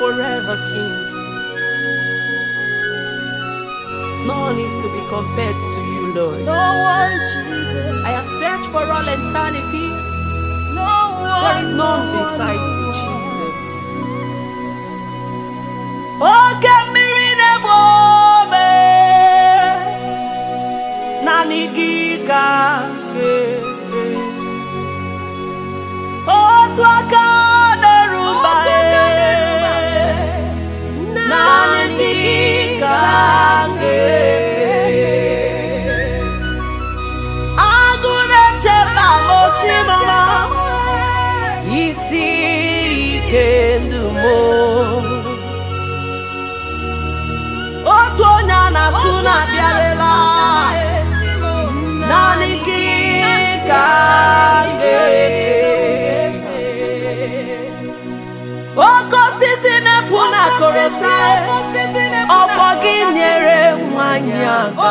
forever King. No one is to be compared to you, Lord. No one, Jesus. I have searched for all eternity. No one. There is none no beside one, you, Jesus. Okay. Oh, isi ike ndụ otu onye a na-asụ na-abịarela naanị gị ka oke osisi na-epụ na korota ọkpọ gị nyere nwanyị aka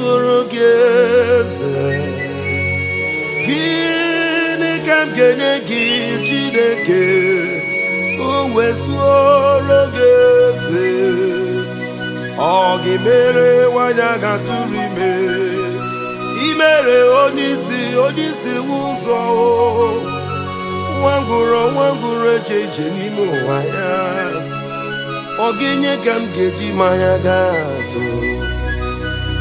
zụrụ gị eze gịnị ka m ga-enye gị Chineke o wezụrụ gị eze ọ gị mere nwanyị a ga-atụrụ ime imere onyeisi onyeisi ụzọ nwangwụrụ nwangwụrụ e eje ije n'ime ụwa ya ọ ga-enye ka m ga-eji mmanya gaa atụ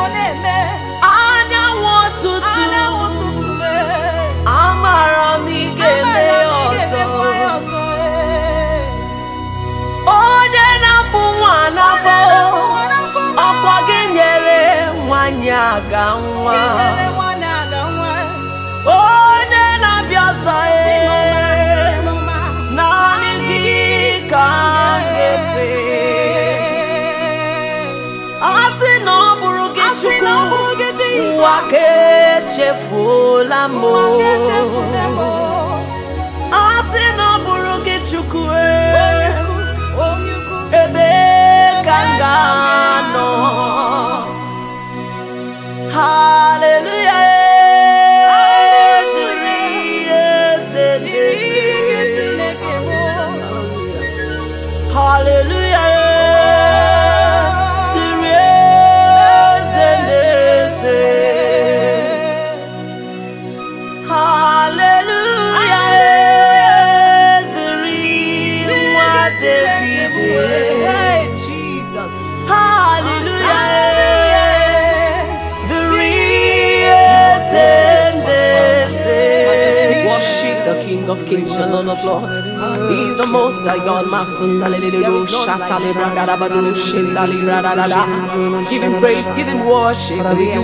anya na ọtụtụ anyanwụ ụtụtụ ịga eme ọzọ onye na-apụ nwa n'afọ ọkọ gị nyere nwanyị ga nwa Mwaketche full lamo Asi nan buru ki chukwu. Ebe kanga of kings and on the floor. He's the most high God, my son. Give him praise, give him worship. He's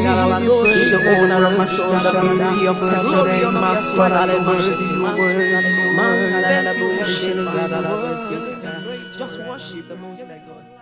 the owner of my soul, the beauty of my soul. He's my soul, hallelujah. Just worship the most high God.